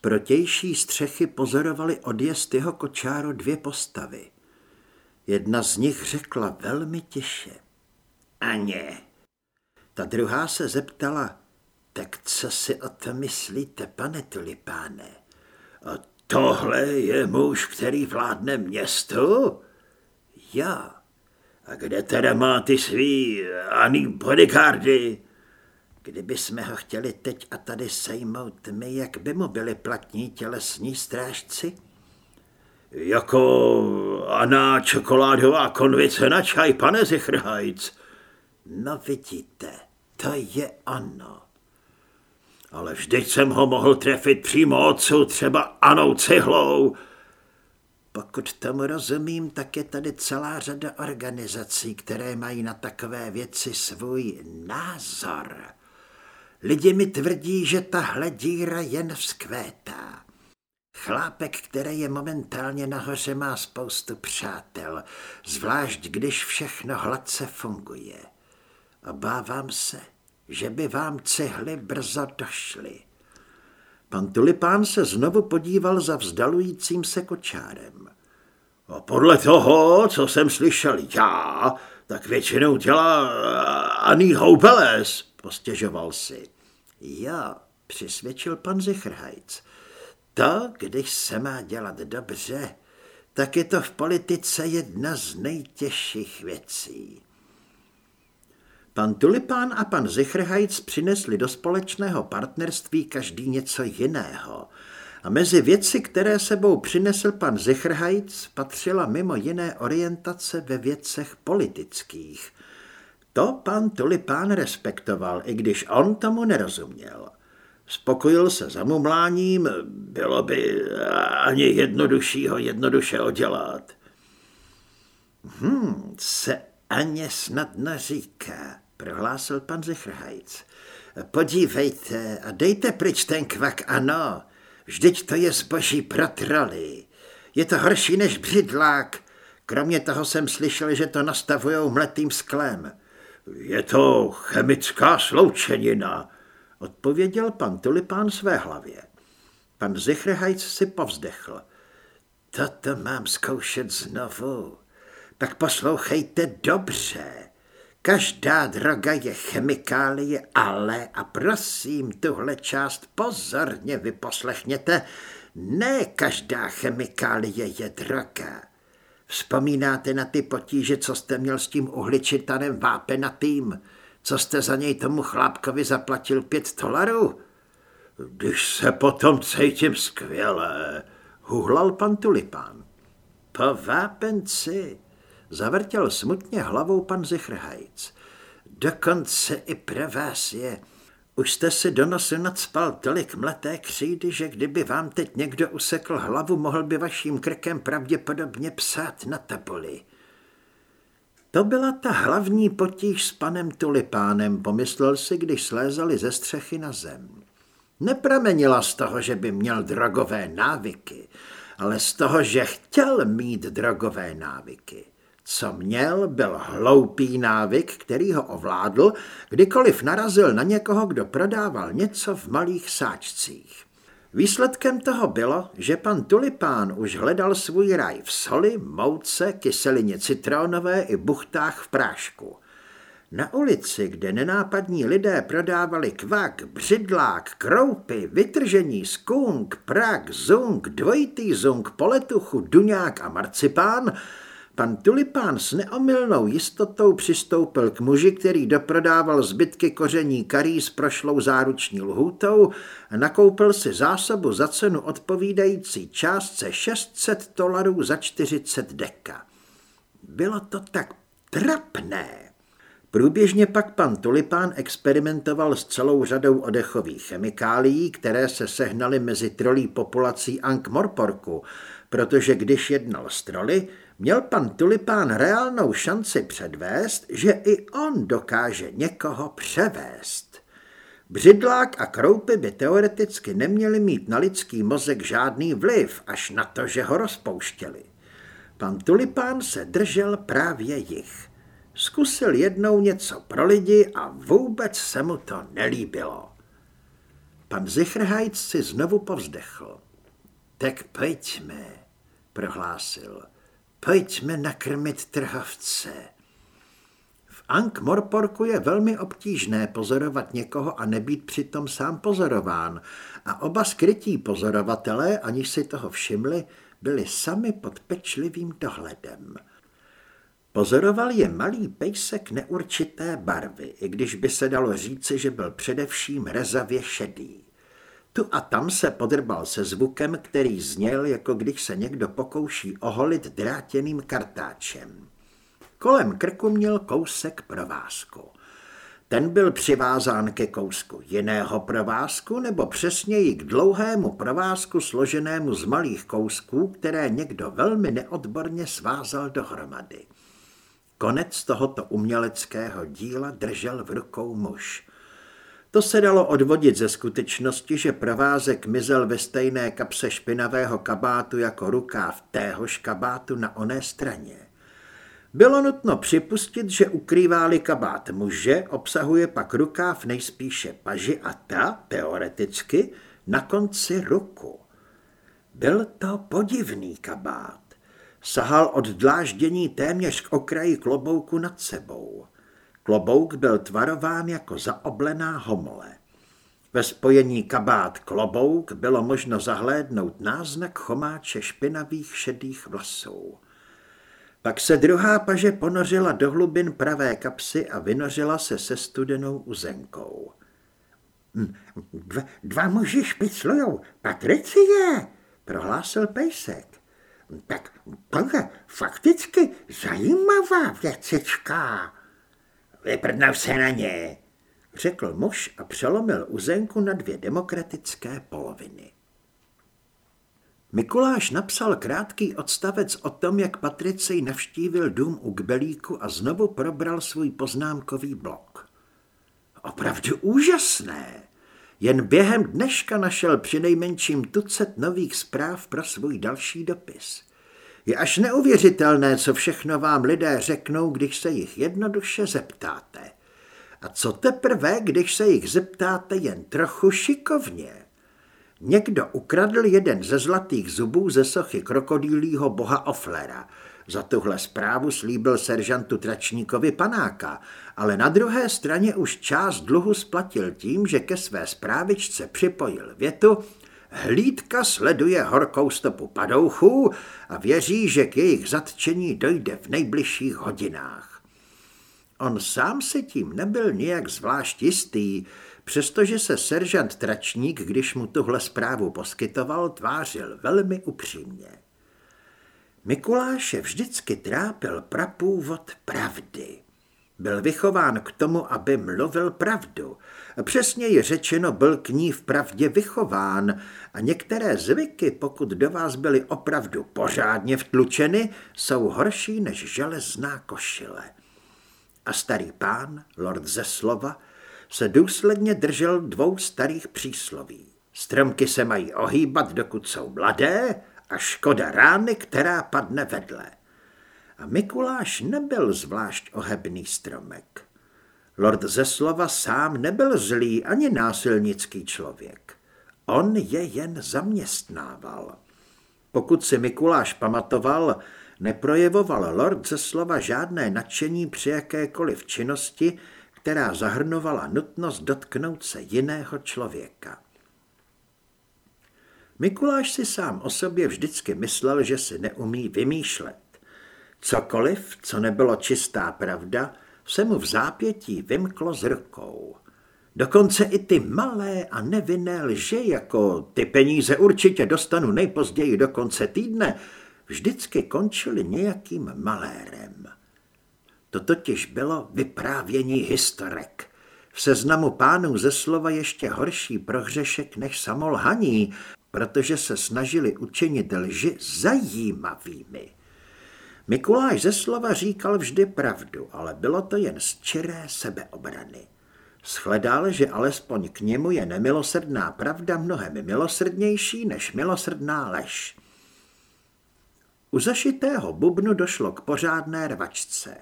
protější střechy pozorovali odjezd jeho kočáru dvě postavy. Jedna z nich řekla velmi tiše. Aně. Ta druhá se zeptala, tak co si o to myslíte, pane tulipáne? A tohle je muž, který vládne městu? Já. A kde teda má ty svý ani bodyguardy? Kdyby jsme ho chtěli teď a tady sejmout my, jak by mu byli platní tělesní strážci? Jako Ana čokoládová konvice na čaj, pane Zichrhajc. No vidíte, to je ono. Ale vždyť jsem ho mohl trefit přímo odsud, třeba Anou cihlou. Pokud tomu rozumím, tak je tady celá řada organizací, které mají na takové věci svůj názor. Lidi mi tvrdí, že tahle díra jen vzkvétá. Chlápek, který je momentálně nahoře, má spoustu přátel, zvlášť když všechno hladce funguje. Obávám se, že by vám cihly brzo došly. Pan Tulipán se znovu podíval za vzdalujícím se kočárem. A podle toho, co jsem slyšel já, tak většinou dělá Aný Houbeles, postěžoval si. Jo, přisvědčil pan Zichrhajc. To, když se má dělat dobře, tak je to v politice jedna z nejtěžších věcí. Pan Tulipán a pan Zichrhajc přinesli do společného partnerství každý něco jiného. A mezi věci, které sebou přinesl pan Zichrhajc, patřila mimo jiné orientace ve věcech politických. To pan Tulipán respektoval, i když on tomu nerozuměl. Spokojil se za mumláním, bylo by ani jednoduššího jednoduše odělat. Hmm, se Aně snadno říká, prohlásil pan Zechrhajc. Podívejte a dejte pryč ten kvak, ano. Vždyť to je zboží pro troly. Je to horší než břidlák. Kromě toho jsem slyšel, že to nastavujou mletým sklem. Je to chemická sloučenina, odpověděl pan Tulipán své hlavě. Pan Zichrhajc si povzdechl. Toto mám zkoušet znovu tak poslouchejte dobře. Každá droga je chemikálie, ale, a prosím, tuhle část pozorně vyposlechněte, ne každá chemikálie je droga. Vzpomínáte na ty potíže, co jste měl s tím uhličitanem vápenatým? Co jste za něj tomu chlápkovi zaplatil pět dolarů? Když se potom cítím skvěle, huhlal pan Tulipán. Po vápenci, Zavrtěl smutně hlavou pan Zichrhajc. Dokonce i pro vás je. Už jste si do nosu nadspal tolik mleté křídy, že kdyby vám teď někdo usekl hlavu, mohl by vaším krkem pravděpodobně psát na tabuli. To byla ta hlavní potíž s panem Tulipánem, pomyslel si, když slézali ze střechy na zem. Nepramenila z toho, že by měl drogové návyky, ale z toho, že chtěl mít drogové návyky. Co měl, byl hloupý návyk, který ho ovládl, kdykoliv narazil na někoho, kdo prodával něco v malých sáčcích. Výsledkem toho bylo, že pan Tulipán už hledal svůj raj v soli, mouce, kyselině citronové i buchtách v prášku. Na ulici, kde nenápadní lidé prodávali kvak, břidlák, kroupy, vytržení, skunk, prak, zung, dvojitý zung, poletuchu, duňák a marcipán, Pan Tulipán s neomylnou jistotou přistoupil k muži, který doprodával zbytky koření karí s prošlou záruční lhůtou a nakoupil si zásobu za cenu odpovídající částce 600 dolarů za 40 deka. Bylo to tak trapné. Průběžně pak pan Tulipán experimentoval s celou řadou odechových chemikálií, které se sehnaly mezi trolí populací Ankh-Morporku, protože když jednal s troly, měl pan Tulipán reálnou šanci předvést, že i on dokáže někoho převést. Břidlák a kroupy by teoreticky neměli mít na lidský mozek žádný vliv, až na to, že ho rozpouštěli. Pan Tulipán se držel právě jich. Zkusil jednou něco pro lidi a vůbec se mu to nelíbilo. Pan Zichrhajc si znovu povzdechl. Tak pojďme, prohlásil. Pojďme nakrmit trhavce. V Ank Morporku je velmi obtížné pozorovat někoho a nebýt přitom sám pozorován a oba skrytí pozorovatelé, aniž si toho všimli, byli sami pod pečlivým dohledem. Pozoroval je malý pejsek neurčité barvy, i když by se dalo říci, že byl především rezavě šedý. Tu a tam se podrbal se zvukem, který zněl, jako když se někdo pokouší oholit drátěným kartáčem. Kolem krku měl kousek provázku. Ten byl přivázán ke kousku jiného provázku nebo přesněji k dlouhému provázku složenému z malých kousků, které někdo velmi neodborně svázal dohromady. Konec tohoto uměleckého díla držel v rukou muž. To se dalo odvodit ze skutečnosti, že provázek mizel ve stejné kapse špinavého kabátu jako rukáv téhož kabátu na oné straně. Bylo nutno připustit, že ukrývá-li kabát muže, obsahuje pak rukáv nejspíše paži a ta, teoreticky, na konci ruku. Byl to podivný kabát. Sahal od dláždění téměř k okraji klobouku nad sebou. Klobouk byl tvarován jako zaoblená homole. Ve spojení kabát klobouk bylo možno zahlédnout náznak chomáče špinavých šedých vlasů. Pak se druhá paže ponořila do hlubin pravé kapsy a vynořila se se studenou uzenkou. Hm, dva, dva muži špiclujou, Patricie, prohlásil pejsek. Tak to je fakticky zajímavá věcička. Vyprdnou se na ně, řekl muž a přelomil uzenku na dvě demokratické poloviny. Mikuláš napsal krátký odstavec o tom, jak Patricej navštívil dům u Kbelíku a znovu probral svůj poznámkový blok. Opravdu úžasné. Jen během dneška našel přinejmenším tucet nových zpráv pro svůj další dopis. Je až neuvěřitelné, co všechno vám lidé řeknou, když se jich jednoduše zeptáte. A co teprve, když se jich zeptáte jen trochu šikovně? Někdo ukradl jeden ze zlatých zubů ze sochy krokodýlího boha Oflera. Za tuhle zprávu slíbil seržantu Tračníkovi panáka, ale na druhé straně už část dluhu splatil tím, že ke své zprávičce připojil větu Hlídka sleduje horkou stopu padouchů a věří, že k jejich zatčení dojde v nejbližších hodinách. On sám se tím nebyl nijak zvlášť jistý, přestože se seržant Tračník, když mu tuhle zprávu poskytoval, tvářil velmi upřímně. Mikuláše vždycky trápil prapůvod pravdy. Byl vychován k tomu, aby mluvil pravdu. Přesněji řečeno byl k ní v pravdě vychován a některé zvyky, pokud do vás byly opravdu pořádně vtlučeny, jsou horší než železná košile. A starý pán, lord ze slova, se důsledně držel dvou starých přísloví. Stromky se mají ohýbat, dokud jsou mladé, a škoda rány, která padne vedle. A Mikuláš nebyl zvlášť ohebný stromek. Lord ze slova sám nebyl zlý ani násilnický člověk. On je jen zaměstnával. Pokud si Mikuláš pamatoval, neprojevoval Lord ze slova žádné nadšení při jakékoliv činnosti, která zahrnovala nutnost dotknout se jiného člověka. Mikuláš si sám o sobě vždycky myslel, že si neumí vymýšlet. Cokoliv, co nebylo čistá pravda, se mu v zápětí vymklo z rukou. Dokonce i ty malé a nevinné lži, jako ty peníze určitě dostanu nejpozději do konce týdne, vždycky končily nějakým malérem. To totiž bylo vyprávění historek. V seznamu pánů ze slova ještě horší prohřešek než samolhaní, protože se snažili učinit lži zajímavými. Mikuláš ze slova říkal vždy pravdu, ale bylo to jen z čiré sebeobrany. Shledal, že alespoň k němu je nemilosrdná pravda mnohem milosrdnější než milosrdná lež. U zašitého bubnu došlo k pořádné rvačce.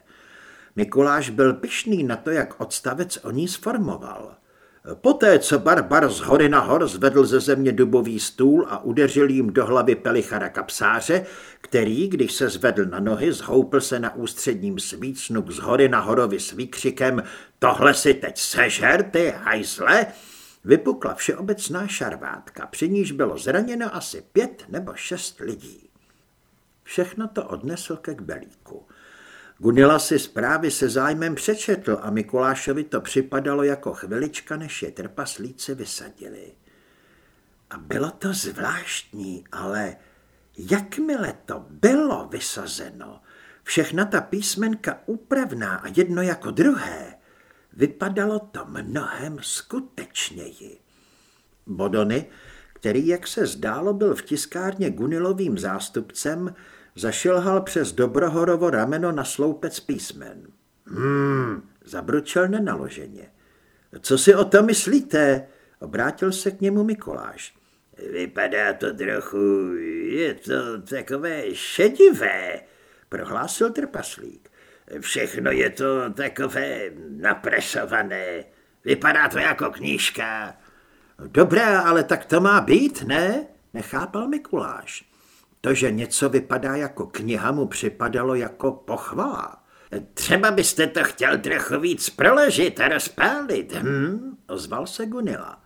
Mikuláš byl pyšný na to, jak odstavec o ní sformoval. Poté, co Barbar z hory na hor zvedl ze země dubový stůl a udeřil jim do hlavy pelichara kapsáře, který, když se zvedl na nohy, zhoupl se na ústředním svícnu z hory na horovi s výkřikem Tohle si teď sežer, ty hajzle! Vypukla všeobecná šarvátka, při níž bylo zraněno asi pět nebo šest lidí. Všechno to odnesl ke kbelíku. Gunila si zprávy se zájmem přečetl a Mikulášovi to připadalo jako chvilička, než je trpaslíci vysadili. A bylo to zvláštní, ale jakmile to bylo vysazeno, všechna ta písmenka úpravná a jedno jako druhé, vypadalo to mnohem skutečněji. Bodony, který, jak se zdálo, byl v tiskárně Gunilovým zástupcem, zašilhal přes Dobrohorovo rameno na sloupec písmen. Hmm, zabručel nenaloženě. Co si o to myslíte? Obrátil se k němu Mikoláš. Vypadá to trochu, je to takové šedivé, prohlásil trpaslík. Všechno je to takové napresované. Vypadá to jako knížka. Dobré, ale tak to má být, ne? Nechápal Mikuláš. To, že něco vypadá jako kniha, mu připadalo jako pochvala. Třeba byste to chtěl trochu víc proležit a rozpálit, hm? Ozval se Gunila.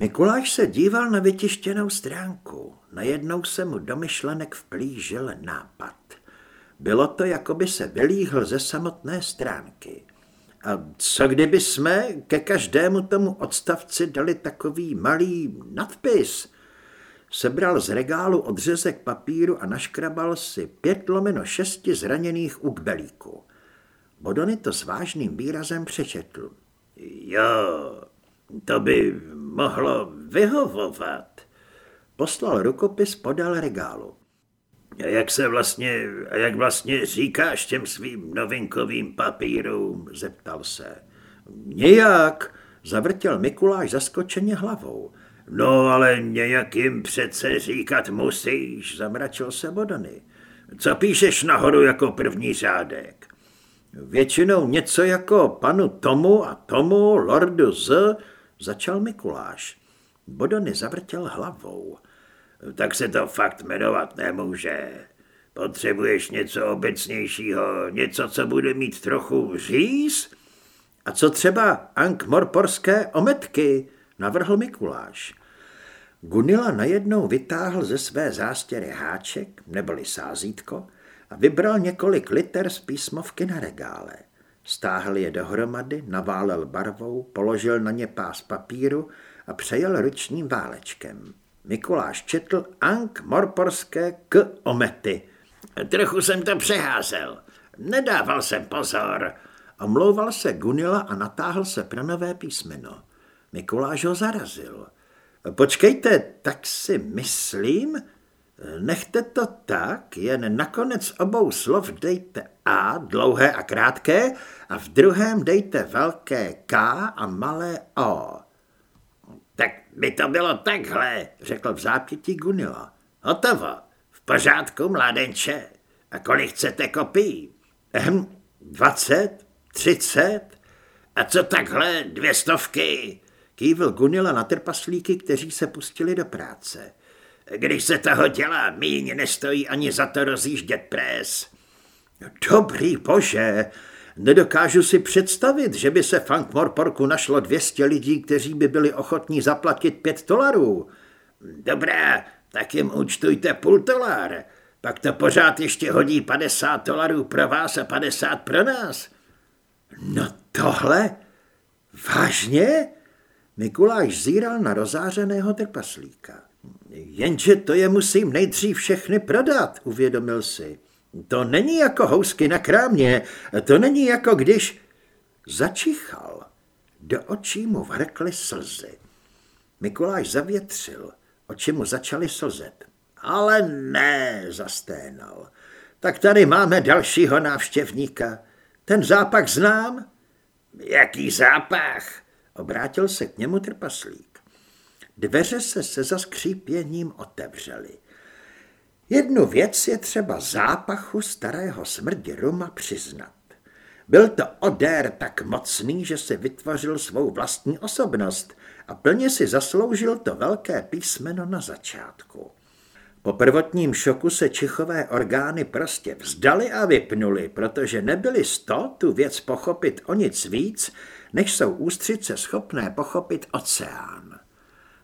Mikuláš se díval na vytištěnou stránku. Najednou se mu do myšlenek vplížil nápad. Bylo to, jako by se vylíhl ze samotné stránky. A co kdyby jsme ke každému tomu odstavci dali takový malý nadpis – sebral z regálu odřezek papíru a naškrabal si pět lomeno šesti zraněných u kbelíku. Bodony to s vážným výrazem přečetl. Jo, to by mohlo vyhovovat. Poslal rukopis podal regálu. A jak se vlastně, a jak vlastně říkáš těm svým novinkovým papírům, zeptal se. Nějak, zavrtěl Mikuláš zaskočeně hlavou. No, ale nějak jim přece říkat musíš, zamračil se Bodony. Co píšeš nahoru jako první řádek? Většinou něco jako panu tomu a tomu, lordu z, začal Mikuláš. Bodony zavrtěl hlavou. Tak se to fakt jmenovat nemůže. Potřebuješ něco obecnějšího, něco, co bude mít trochu říz? A co třeba ankmorporské ometky? Navrhl Mikuláš. Gunila najednou vytáhl ze své zástěry háček, neboli sázítko, a vybral několik liter z písmovky na regále. Stáhl je dohromady, naválel barvou, položil na ně pás papíru a přejel ručním válečkem. Mikuláš četl Ank Morporské k omety. Trochu jsem to přeházel. Nedával jsem pozor. Omlouval se Gunila a natáhl se pro nové písmeno. Mikuláš ho zarazil. Počkejte, tak si myslím, nechte to tak, jen nakonec obou slov dejte A, dlouhé a krátké, a v druhém dejte velké K a malé O. Tak by to bylo takhle, řekl v zápětí Gunila. Hotovo, v pořádku, mládenče. A kolik chcete kopií? Ehm, dvacet, třicet? A co takhle, dvě stovky? Kývil Gunila na trpaslíky, kteří se pustili do práce. Když se toho dělá, míň nestojí ani za to rozjíždět prés. Dobrý bože, nedokážu si představit, že by se v Morporku našlo 200 lidí, kteří by byli ochotní zaplatit pět dolarů. Dobrá, tak jim účtujte půl dolar. Pak to pořád ještě hodí 50 dolarů pro vás a 50 pro nás. No tohle? Vážně? Mikuláš zíral na rozářeného trpaslíka. Jenže to je musím nejdřív všechny prodat, uvědomil si. To není jako housky na krámě, to není jako když... Začichal. Do očí mu vrkly slzy. Mikuláš zavětřil, oči mu začaly slzet. Ale ne, zasténal. Tak tady máme dalšího návštěvníka. Ten zápach znám? Jaký zápach? Obrátil se k němu trpaslík. Dveře se se zaskřípěním otevřely. Jednu věc je třeba zápachu starého smrdi Ruma přiznat. Byl to odér tak mocný, že si vytvořil svou vlastní osobnost a plně si zasloužil to velké písmeno na začátku. Po prvotním šoku se čichové orgány prostě vzdali a vypnuli, protože nebyli sto tu věc pochopit o nic víc, než jsou ústřice schopné pochopit oceán.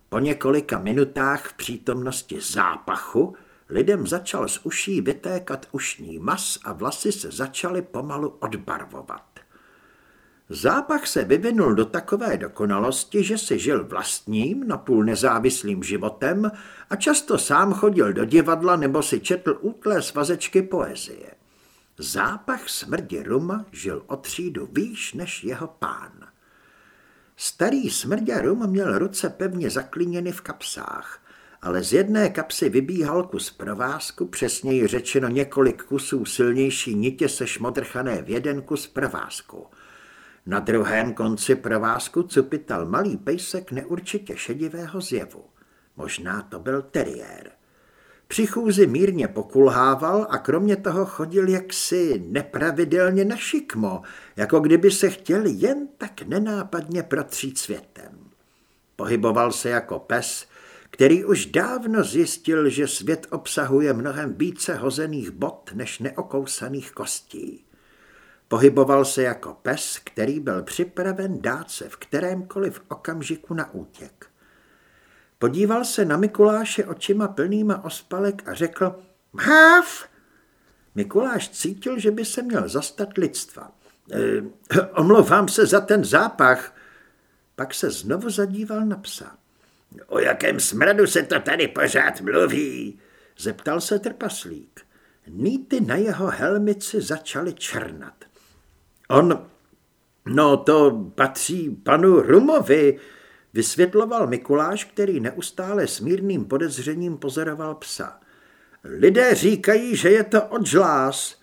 Po několika minutách v přítomnosti zápachu lidem začal z uší vytékat ušní mas a vlasy se začaly pomalu odbarvovat. Zápach se vyvinul do takové dokonalosti, že si žil vlastním, napůl nezávislým životem a často sám chodil do divadla nebo si četl útlé svazečky poezie. Zápach smrdi Ruma žil o třídu výš než jeho pán. Starý smrdě Rum měl ruce pevně zaklíněny v kapsách, ale z jedné kapsy vybíhal kus provázku, přesněji řečeno několik kusů silnější nitě se šmodrchané v jeden kus provázku – na druhém konci provázku cupital malý pejsek neurčitě šedivého zjevu. Možná to byl teriér. Při chůzi mírně pokulhával a kromě toho chodil jaksi nepravidelně na šikmo, jako kdyby se chtěl jen tak nenápadně protřít světem. Pohyboval se jako pes, který už dávno zjistil, že svět obsahuje mnohem více hozených bot než neokousaných kostí. Pohyboval se jako pes, který byl připraven dát se v kterémkoliv okamžiku na útěk. Podíval se na Mikuláše očima plnýma ospalek a řekl Máv! Mikuláš cítil, že by se měl zastat lidstva. E, omlouvám se za ten zápach. Pak se znovu zadíval na psa. O jakém smradu se to tady pořád mluví? Zeptal se trpaslík. Nýty na jeho helmici začaly černat. On, no to patří panu Rumovi, vysvětloval Mikuláš, který neustále s mírným podezřením pozoroval psa. Lidé říkají, že je to odžlás.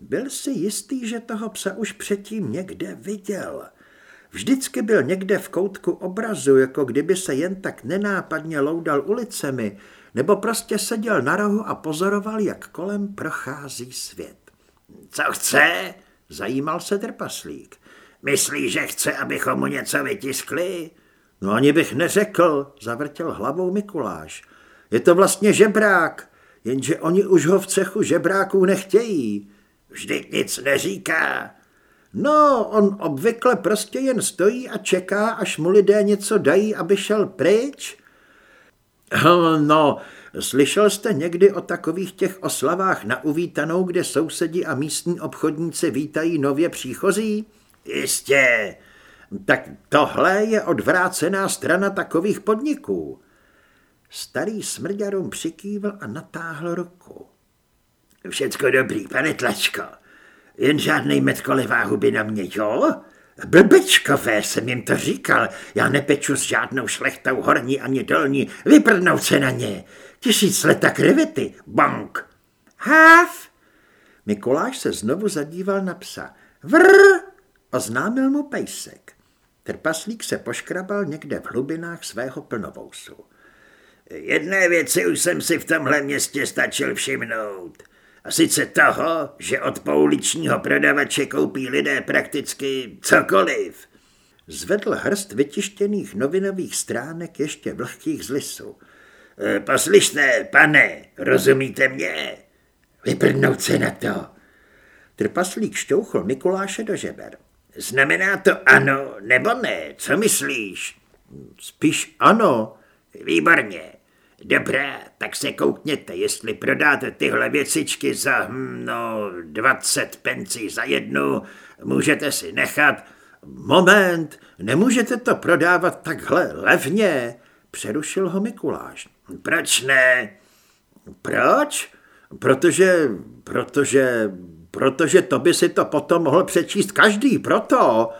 Byl si jistý, že toho psa už předtím někde viděl. Vždycky byl někde v koutku obrazu, jako kdyby se jen tak nenápadně loudal ulicemi, nebo prostě seděl na rohu a pozoroval, jak kolem prochází svět. Co chce? Zajímal se trpaslík. Myslí, že chce, abychom mu něco vytiskli? No ani bych neřekl, zavrtěl hlavou Mikuláš. Je to vlastně žebrák, jenže oni už ho v cechu žebráků nechtějí. Vždyť nic neříká. No, on obvykle prostě jen stojí a čeká, až mu lidé něco dají, aby šel pryč. No, Slyšel jste někdy o takových těch oslavách na uvítanou, kde sousedi a místní obchodníci vítají nově příchozí? Jistě. Tak tohle je odvrácená strana takových podniků. Starý smrďarům přikývl a natáhl ruku. Všecko dobrý, pane Tlačko. Jen žádnej metkolivá huby na mě, jo? Blbečkové jsem jim to říkal. Já nepeču s žádnou šlechtou horní ani dolní. Vyprdnout se na ně. Tisíc leta krevety. Bank. Háv. Mikuláš se znovu zadíval na psa. Vrr. Oznámil mu pejsek. Trpaslík se poškrabal někde v hlubinách svého plnovousu. Jedné věci už jsem si v tomhle městě stačil všimnout – a sice toho, že od pouličního prodavače koupí lidé prakticky cokoliv. Zvedl hrst vytištěných novinových stránek ještě vlhkých z lisu. E, poslyšte, pane, rozumíte mě? Vyprdnout se na to. Trpaslík šťouchl Mikuláše do žeber. Znamená to ano nebo ne? Co myslíš? Spíš ano. Výborně. Dobrá, tak se koukněte, jestli prodáte tyhle věcičky za, hm, no, 20 pencí za jednu, můžete si nechat. Moment, nemůžete to prodávat takhle levně, přerušil ho Mikuláš. Proč ne? Proč? Protože, protože, protože to by si to potom mohl přečíst každý, proto.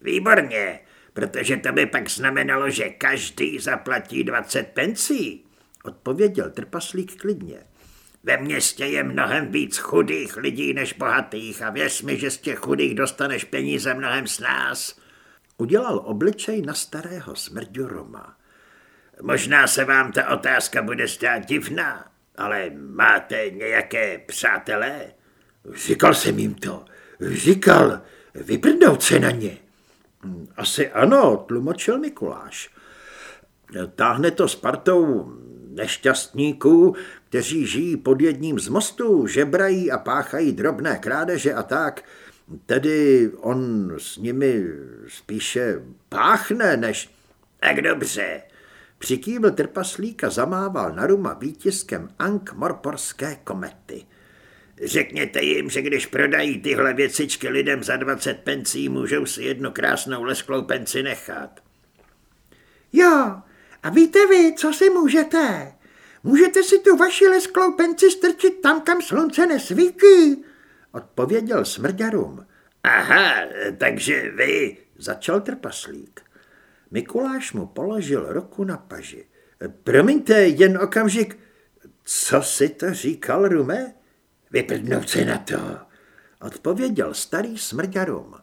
Výborně, protože to by pak znamenalo, že každý zaplatí 20 pencí. Odpověděl trpaslík klidně. Ve městě je mnohem víc chudých lidí než bohatých a věř mi, že z těch chudých dostaneš peníze mnohem s nás. Udělal obličej na starého smrďu Roma. Možná se vám ta otázka bude zdát divná, ale máte nějaké přátelé? Říkal jsem jim to. Říkal, vyprdnout se na ně. Asi ano, tlumočil Mikuláš. Táhne to s partou nešťastníků, kteří žijí pod jedním z mostů, žebrají a páchají drobné krádeže a tak. Tedy on s nimi spíše páchne, než... Tak dobře. Přikývl trpaslík a zamával na Ruma výtiskem Ank Morporské komety. Řekněte jim, že když prodají tyhle věcičky lidem za 20 pencí, můžou si jednu krásnou lesklou penci nechat. Jo, a víte vy, co si můžete? Můžete si tu vaši lesklou penci strčit tam, kam slunce nesvítí, odpověděl smrďarům. Aha, takže vy, začal trpaslík. Mikuláš mu položil ruku na paži. Promiňte, jen okamžik. Co si to říkal, Rume? Vyprdnout se na to, odpověděl starý smrďarum.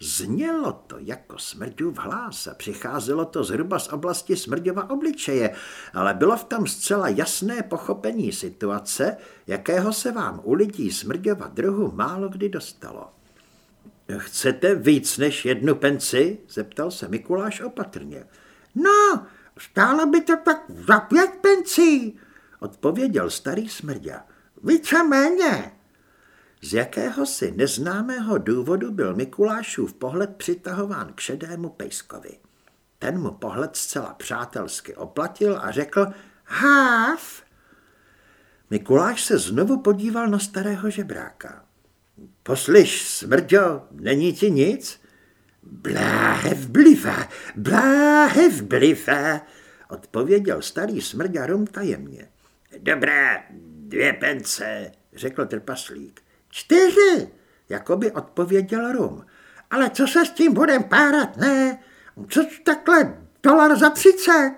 Znělo to jako smrďův hlas a přicházelo to zhruba z oblasti smrďova obličeje, ale bylo v tom zcela jasné pochopení situace, jakého se vám u lidí smrďova druhu málo kdy dostalo. Chcete víc než jednu penci? zeptal se Mikuláš opatrně. No, stálo by to tak za pět pencí, odpověděl starý smrďa. Více méně. Z jakéhosi neznámého důvodu byl Mikulášův pohled přitahován k šedému pejskovi. Ten mu pohled zcela přátelsky oplatil a řekl Háv. Mikuláš se znovu podíval na starého žebráka. Poslyš, smrďo, není ti nic? Bláhev bliva, bláhev bliva, odpověděl starý smrďarum tajemně. Dobrá, dvě pence, řekl trpaslík. Čtyři, jako by odpověděl Rum. Ale co se s tím budem párat, ne? Co takhle dolar za třicet?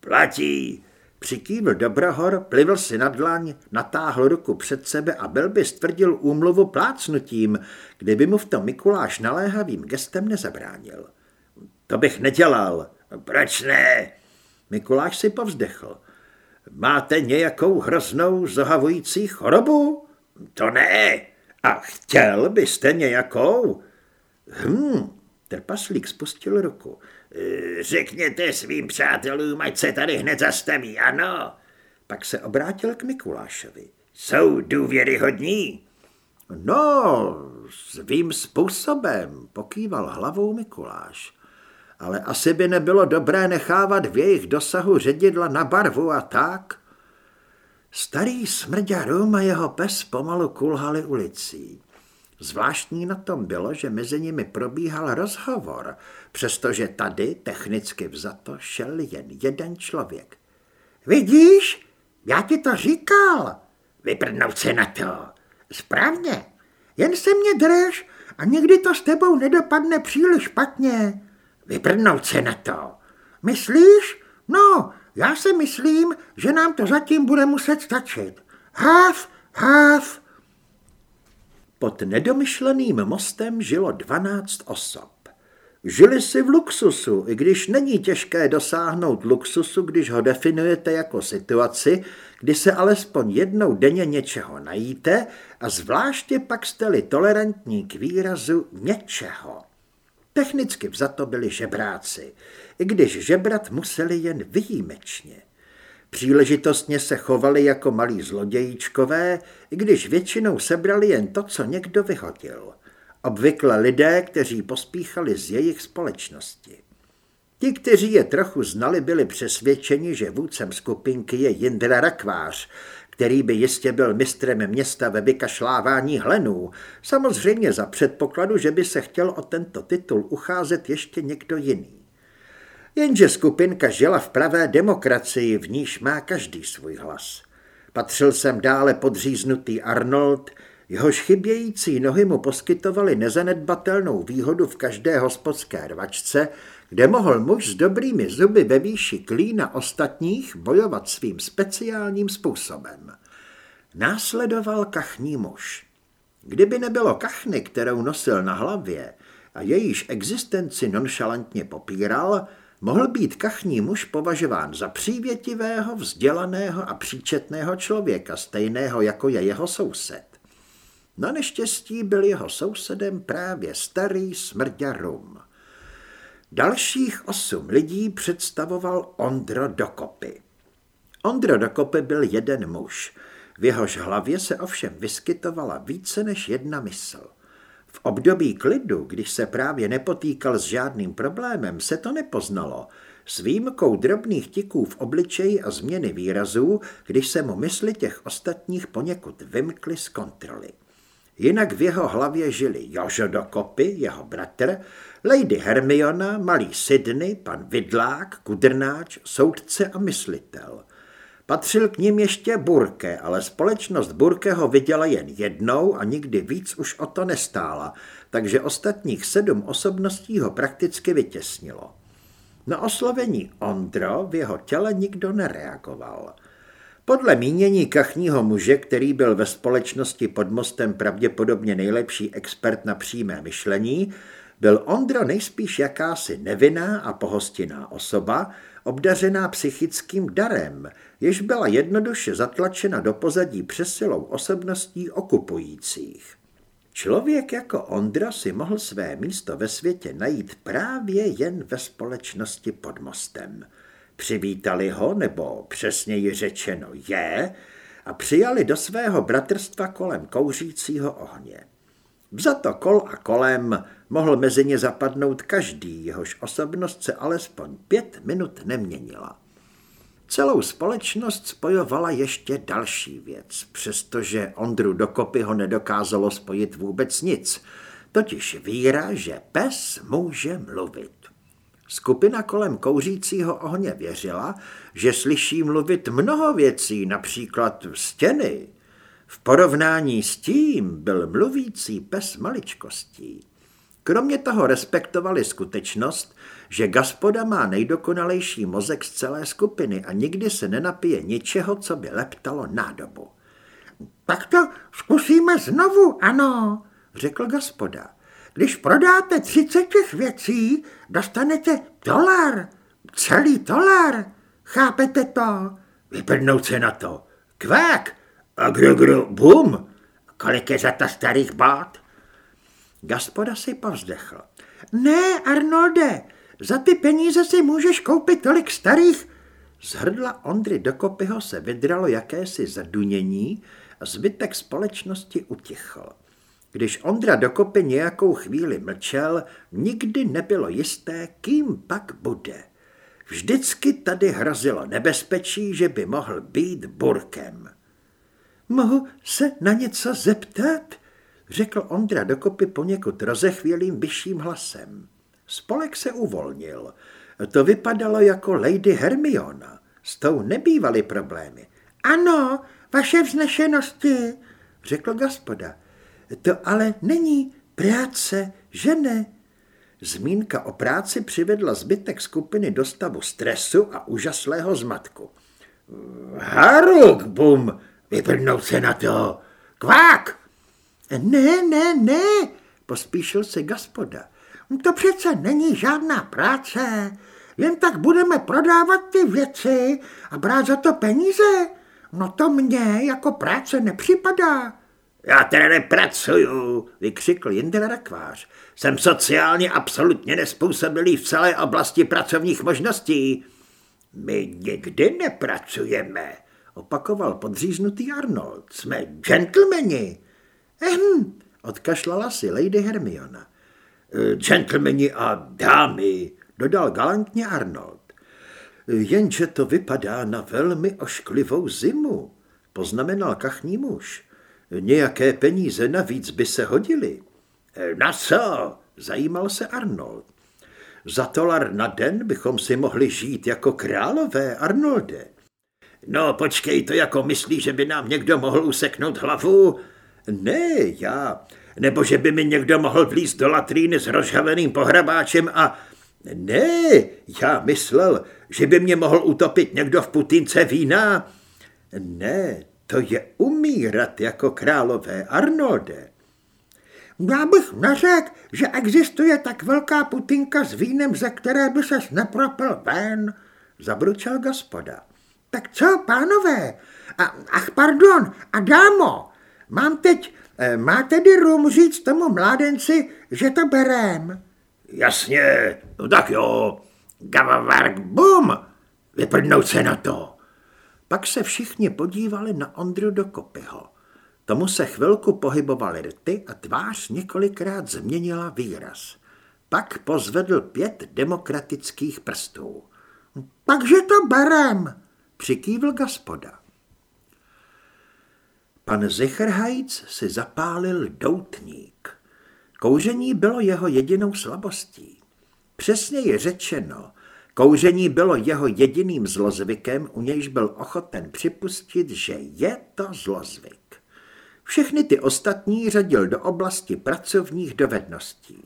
Platí, Přikývl Dobrohor, plivl si na dlaň, natáhl ruku před sebe a byl by stvrdil úmluvu plácnutím, kdyby mu v tom Mikuláš naléhavým gestem nezabránil. To bych nedělal. Proč ne? Mikuláš si povzdechl. Máte nějakou hroznou zohavující chorobu? To ne. A chtěl byste nějakou? Hm, trpaslík spustil ruku. E, řekněte svým přátelům, ať se tady hned zastaví, ano. Pak se obrátil k Mikulášovi. Jsou důvěryhodní? No, svým způsobem, pokýval hlavou Mikuláš. Ale asi by nebylo dobré nechávat v jejich dosahu ředidla na barvu a tak. Starý smrďarum a jeho pes pomalu kulhali ulicí. Zvláštní na tom bylo, že mezi nimi probíhal rozhovor, přestože tady, technicky vzato, šel jen jeden člověk. Vidíš, já ti to říkal. Vyprdnout se na to. Správně, jen se mě drž a někdy to s tebou nedopadne příliš špatně. Vyprdnout se na to. Myslíš? No, já si myslím, že nám to zatím bude muset stačit. Háv, háv. Pod nedomyšleným mostem žilo dvanáct osob. Žili si v luxusu, i když není těžké dosáhnout luxusu, když ho definujete jako situaci, kdy se alespoň jednou denně něčeho najíte a zvláště pak jste-li tolerantní k výrazu něčeho. Technicky vzato byli žebráci, i když žebrat museli jen výjimečně. Příležitostně se chovali jako malí zlodějíčkové, i když většinou sebrali jen to, co někdo vyhodil. Obvykle lidé, kteří pospíchali z jejich společnosti. Ti, kteří je trochu znali, byli přesvědčeni, že vůdcem skupinky je Jindra Rakvář, který by jistě byl mistrem města ve vykašlávání hlenů, samozřejmě za předpokladu, že by se chtěl o tento titul ucházet ještě někdo jiný. Jenže skupinka žila v pravé demokracii, v níž má každý svůj hlas. Patřil jsem dále podříznutý Arnold, jehož chybějící nohy mu poskytovaly nezanedbatelnou výhodu v každé hospodské rvačce, kde mohl muž s dobrými zuby ve výši klína ostatních bojovat svým speciálním způsobem. Následoval kachní muž. Kdyby nebylo kachny, kterou nosil na hlavě a jejíž existenci nonšalantně popíral, mohl být kachní muž považován za přívětivého, vzdělaného a příčetného člověka, stejného jako je jeho soused. Na neštěstí byl jeho sousedem právě starý smrďarum. Dalších osm lidí představoval Ondro Dokopy. Ondro Dokopy byl jeden muž. V jehož hlavě se ovšem vyskytovala více než jedna mysl. V období klidu, když se právě nepotýkal s žádným problémem, se to nepoznalo, s výjimkou drobných tiků v obličeji a změny výrazů, když se mu mysli těch ostatních poněkud vymkly z kontroly. Jinak v jeho hlavě žili Jožo Dokopy, jeho bratr, Lady Hermiona, malý Sydney, pan Vidlák, kudrnáč, soudce a myslitel. Patřil k ním ještě Burke, ale společnost Burke ho viděla jen jednou a nikdy víc už o to nestála, takže ostatních sedm osobností ho prakticky vytěsnilo. Na oslovení Ondro v jeho těle nikdo nereagoval. Podle mínění kachního muže, který byl ve společnosti pod mostem pravděpodobně nejlepší expert na přímé myšlení, byl Ondro nejspíš jakási nevinná a pohostinná osoba, obdařená psychickým darem, jež byla jednoduše zatlačena do pozadí přesilou osobností okupujících. Člověk jako Ondra si mohl své místo ve světě najít právě jen ve společnosti pod mostem. Přivítali ho, nebo přesněji řečeno je, a přijali do svého bratrstva kolem kouřícího ohně. Za to kol a kolem mohl mezi ně zapadnout každý, jehož osobnost se alespoň pět minut neměnila. Celou společnost spojovala ještě další věc, přestože Ondru dokopy ho nedokázalo spojit vůbec nic, totiž víra, že pes může mluvit. Skupina kolem kouřícího ohně věřila, že slyší mluvit mnoho věcí, například stěny. V porovnání s tím byl mluvící pes maličkostí. Kromě toho respektovali skutečnost, že Gaspoda má nejdokonalejší mozek z celé skupiny a nikdy se nenapije ničeho, co by leptalo nádobu. Tak to zkusíme znovu, ano, řekl Gaspoda. Když prodáte 30 těch věcí, dostanete dolar, celý dolar. Chápete to? Vyprdnout se na to. Kvák! A kdo, bum! Kolik je za ta starých bát? Gaspoda si povzdechl. Ne, Arnolde, za ty peníze si můžeš koupit tolik starých... Z hrdla Ondry Dokopyho se vydralo jakési zadunění a zbytek společnosti utichl. Když Ondra Dokopy nějakou chvíli mlčel, nikdy nebylo jisté, kým pak bude. Vždycky tady hrozilo nebezpečí, že by mohl být burkem. Mohu se na něco zeptat? řekl Ondra dokopy poněkud rozechvělým vyšším hlasem. Spolek se uvolnil. To vypadalo jako Lady Hermiona. S tou nebývaly problémy. Ano, vaše vznešenosti, řekl gospoda. To ale není práce, že ne? Zmínka o práci přivedla zbytek skupiny do stavu stresu a úžaslého zmatku. Haruk, bum, vyprdnout se na to. Kvák! Ne, ne, ne, pospíšil se gospoda. To přece není žádná práce. Jen tak budeme prodávat ty věci a brát za to peníze. No to mně jako práce nepřipadá. Já teda nepracuju, vykřikl Jindra Rakvář. Jsem sociálně absolutně nespůsobilý v celé oblasti pracovních možností. My nikdy nepracujeme, opakoval podříznutý Arnold. Jsme gentlemani. Ehm, odkašlala si Lady Hermiona. E, gentlemani a dámy, dodal galantně Arnold. Jenže to vypadá na velmi ošklivou zimu, poznamenal kachní muž. Nějaké peníze navíc by se hodily. E, na co? Zajímal se Arnold. Za tolar na den bychom si mohli žít jako králové, Arnolde. No počkej, to jako myslí, že by nám někdo mohl useknout hlavu? Ne, já. Nebo že by mi někdo mohl vlízt do latríny s rozhaveným pohrabáčem a... Ne, já myslel, že by mě mohl utopit někdo v putince vína. Ne, to je umírat jako králové Arnolde. Já bych neřekl, že existuje tak velká putinka s vínem, ze které by ses nepropil ven, zabručel gospoda. Tak co, pánové? A, ach, pardon, a dámo, Mám teď E, má tedy rum říct tomu mládenci, že to berem? Jasně, no tak jo. Gavavark, bum! Vyprdnout se na to. Pak se všichni podívali na Ondru do kopyho. Tomu se chvilku pohybovaly rty a tvář několikrát změnila výraz. Pak pozvedl pět demokratických prstů. Takže to berem, přikývl gaspoda. Pan Zichrhajc si zapálil doutník. Kouření bylo jeho jedinou slabostí. Přesněji řečeno, kouření bylo jeho jediným zlozvykem, u nějž byl ochoten připustit, že je to zlozvyk. Všechny ty ostatní řadil do oblasti pracovních dovedností.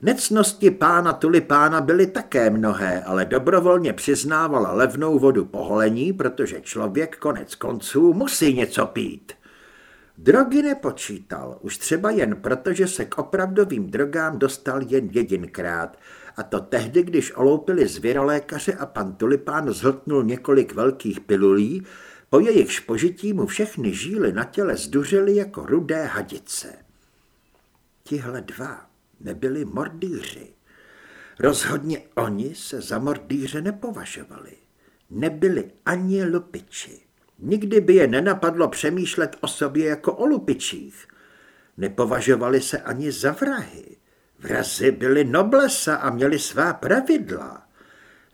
Necnosti pána Tulipána byly také mnohé, ale dobrovolně přiznávala levnou vodu poholení, protože člověk konec konců musí něco pít. Drogy nepočítal, už třeba jen proto, že se k opravdovým drogám dostal jen jedinkrát, a to tehdy, když oloupili zvěrolékaře a pan Tulipán zhltnul několik velkých pilulí, po jejichž požití mu všechny žíly na těle zduřily jako rudé hadice. Tihle dva nebyli mordýři. Rozhodně oni se za mordýře nepovažovali. Nebyli ani lupiči. Nikdy by je nenapadlo přemýšlet o sobě jako o lupičích. Nepovažovali se ani za vrahy. Vrazy byli noblesa a měli svá pravidla.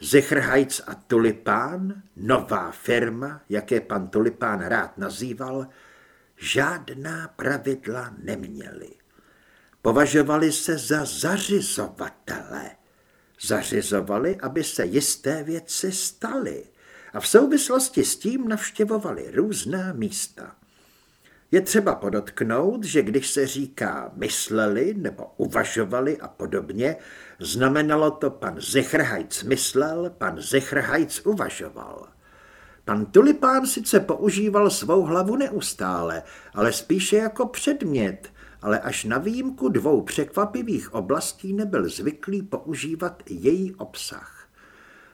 Zichrhajc a Tulipán, nová firma, jak je pan Tulipán rád nazýval, žádná pravidla neměli. Považovali se za zařizovatele. Zařizovali, aby se jisté věci staly a v souvislosti s tím navštěvovali různá místa. Je třeba podotknout, že když se říká mysleli nebo uvažovali a podobně, znamenalo to pan Zichrhajc myslel, pan Zichrhajc uvažoval. Pan Tulipán sice používal svou hlavu neustále, ale spíše jako předmět, ale až na výjimku dvou překvapivých oblastí nebyl zvyklý používat její obsah.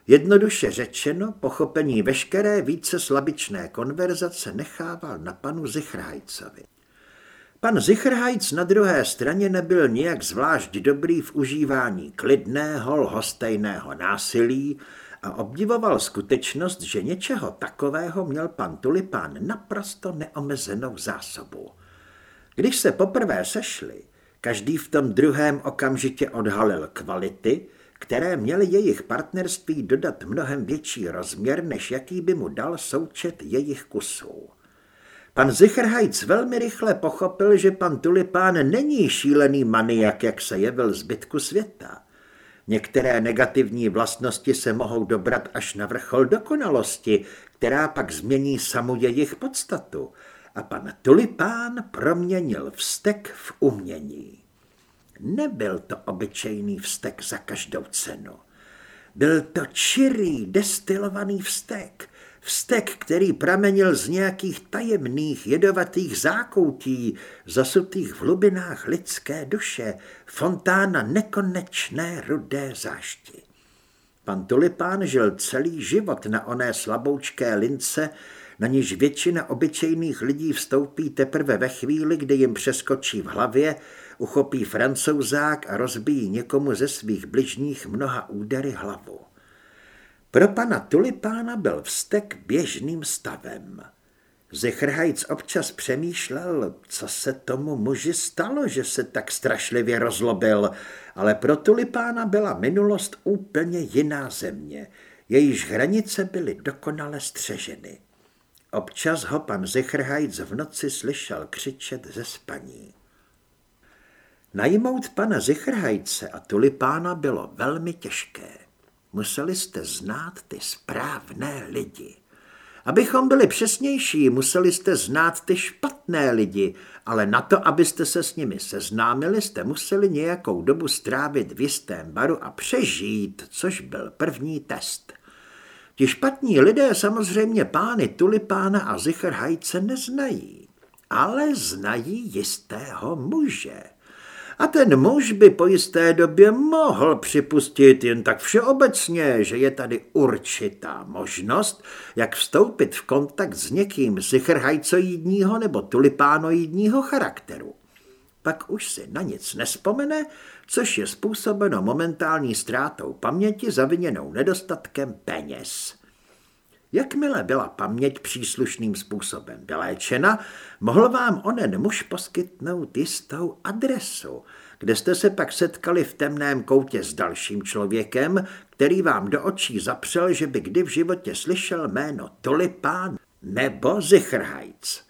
Jednoduše řečeno, pochopení veškeré více slabičné konverzace nechával na panu Zichrhajcovi. Pan Zichrhajc na druhé straně nebyl nijak zvlášť dobrý v užívání klidného, lhostejného násilí a obdivoval skutečnost, že něčeho takového měl pan Tulipán naprosto neomezenou zásobu. Když se poprvé sešli, každý v tom druhém okamžitě odhalil kvality, které měly jejich partnerství dodat mnohem větší rozměr, než jaký by mu dal součet jejich kusů. Pan Zichrhajc velmi rychle pochopil, že pan Tulipán není šílený maniak, jak se jevil zbytku světa. Některé negativní vlastnosti se mohou dobrat až na vrchol dokonalosti, která pak změní samu jejich podstatu. A pan Tulipán proměnil vztek v umění. Nebyl to obyčejný vztek za každou cenu. Byl to čirý, destilovaný vztek. Vztek, který pramenil z nějakých tajemných, jedovatých zákoutí, zasutých v hlubinách lidské duše, fontána nekonečné rudé zášti. Pan Tulipán žil celý život na oné slaboučké lince, na níž většina obyčejných lidí vstoupí teprve ve chvíli, kdy jim přeskočí v hlavě, uchopí francouzák a rozbíjí někomu ze svých bližních mnoha údery hlavu. Pro pana Tulipána byl vztek běžným stavem. Zichrhajc občas přemýšlel, co se tomu muži stalo, že se tak strašlivě rozlobil, ale pro Tulipána byla minulost úplně jiná země, jejíž hranice byly dokonale střeženy. Občas ho pan Zichrhajc v noci slyšel křičet ze spaní. Najmout pana Zichrhajce a tulipána bylo velmi těžké. Museli jste znát ty správné lidi. Abychom byli přesnější, museli jste znát ty špatné lidi, ale na to, abyste se s nimi seznámili, jste museli nějakou dobu strávit v jistém baru a přežít, což byl první test. Ti špatní lidé samozřejmě pány Tulipána a Zichrhajce neznají, ale znají jistého muže. A ten muž by po jisté době mohl připustit jen tak všeobecně, že je tady určitá možnost, jak vstoupit v kontakt s někým sichrhajcoidního nebo tulipánoidního charakteru. Pak už si na nic nespomene, což je způsobeno momentální ztrátou paměti zaviněnou nedostatkem peněz. Jakmile byla paměť příslušným způsobem vyléčena, mohl vám onen muž poskytnout jistou adresu, kde jste se pak setkali v temném koutě s dalším člověkem, který vám do očí zapřel, že by kdy v životě slyšel jméno Tulipán nebo Zichrhajc.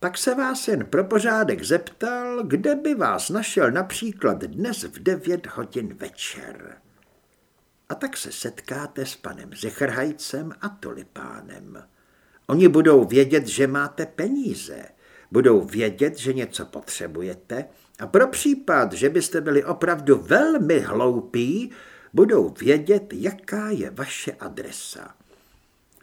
Pak se vás jen pro pořádek zeptal, kde by vás našel například dnes v devět hodin večer. A tak se setkáte s panem Zechrhajcem a Tulipánem. Oni budou vědět, že máte peníze, budou vědět, že něco potřebujete a pro případ, že byste byli opravdu velmi hloupí, budou vědět, jaká je vaše adresa.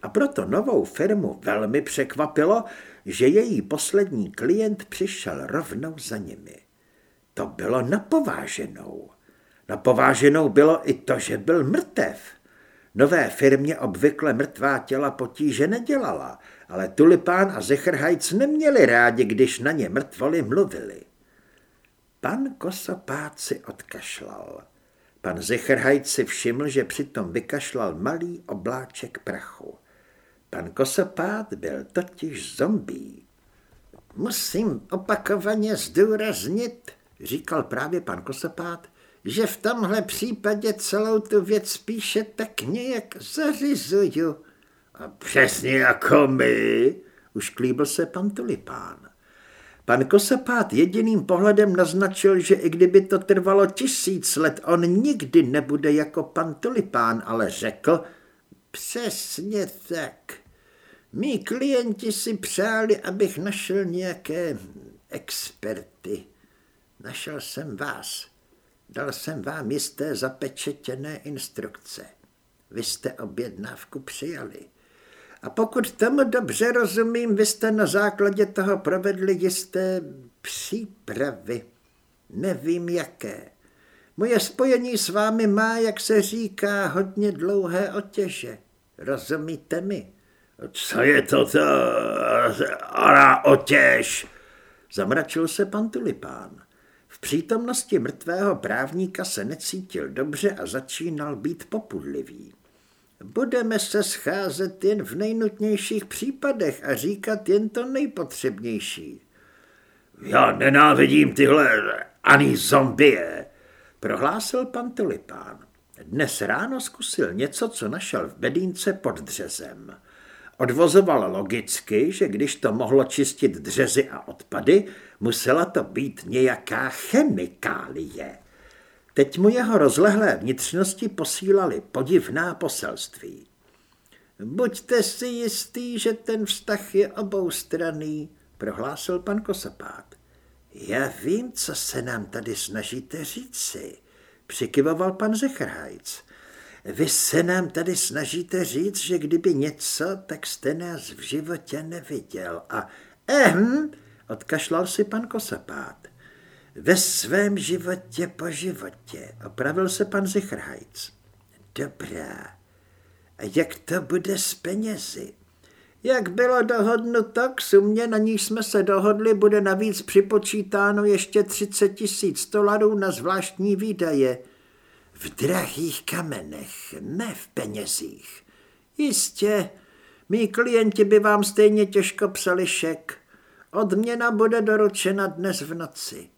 A proto novou firmu velmi překvapilo, že její poslední klient přišel rovnou za nimi. To bylo napováženou. Napováženou bylo i to, že byl mrtev. Nové firmě obvykle mrtvá těla potíže nedělala, ale Tulipán a Zechrhajc neměli rádi, když na ně mrtvoli mluvili. Pan Kosopát si odkašlal. Pan Zechrhajc si všiml, že přitom vykašlal malý obláček prachu. Pan Kosopát byl totiž zombí. Musím opakovaně zdůraznit, říkal právě pan Kosopát, že v tomhle případě celou tu věc spíše tak nějak zařizuju. A přesně jako my, už klíbil se pan Tulipán. Pan Kosapát jediným pohledem naznačil, že i kdyby to trvalo tisíc let, on nikdy nebude jako pan Tulipán, ale řekl, přesně tak. Mí klienti si přáli, abych našel nějaké experty. Našel jsem vás. Dal jsem vám jisté zapečetěné instrukce. Vy jste objednávku přijali. A pokud tomu dobře rozumím, vy jste na základě toho provedli jisté přípravy. Nevím jaké. Moje spojení s vámi má, jak se říká, hodně dlouhé otěže. Rozumíte mi? Co je to to? Ona otěž? Zamračil se pan Tulipán. V přítomnosti mrtvého právníka se necítil dobře a začínal být popudlivý. Budeme se scházet jen v nejnutnějších případech a říkat jen to nejpotřebnější. Já nenávidím tyhle ani zombie, prohlásil pan Tulipán. Dnes ráno zkusil něco, co našel v bedínce pod dřezem. Odvozoval logicky, že když to mohlo čistit dřezy a odpady, musela to být nějaká chemikálie. Teď mu jeho rozlehlé vnitřnosti posílali podivná poselství. Buďte si jistý, že ten vztah je oboustranný, prohlásil pan Kosapát. Já vím, co se nám tady snažíte říci, přikyvoval pan Zechrhajc. Vy se nám tady snažíte říct, že kdyby něco, tak jste nás v životě neviděl. A ehm, odkašlal si pan Kosapát. Ve svém životě po životě, opravil se pan Zichrhajc. Dobrá. A jak to bude s penězi? Jak bylo dohodnuto, k sumě, na níž jsme se dohodli, bude navíc připočítáno ještě 30 tisíc dolarů na zvláštní výdaje. V drahých kamenech, ne v penězích. Jistě, mý klienti by vám stejně těžko psali šek. Odměna bude doručena dnes v noci.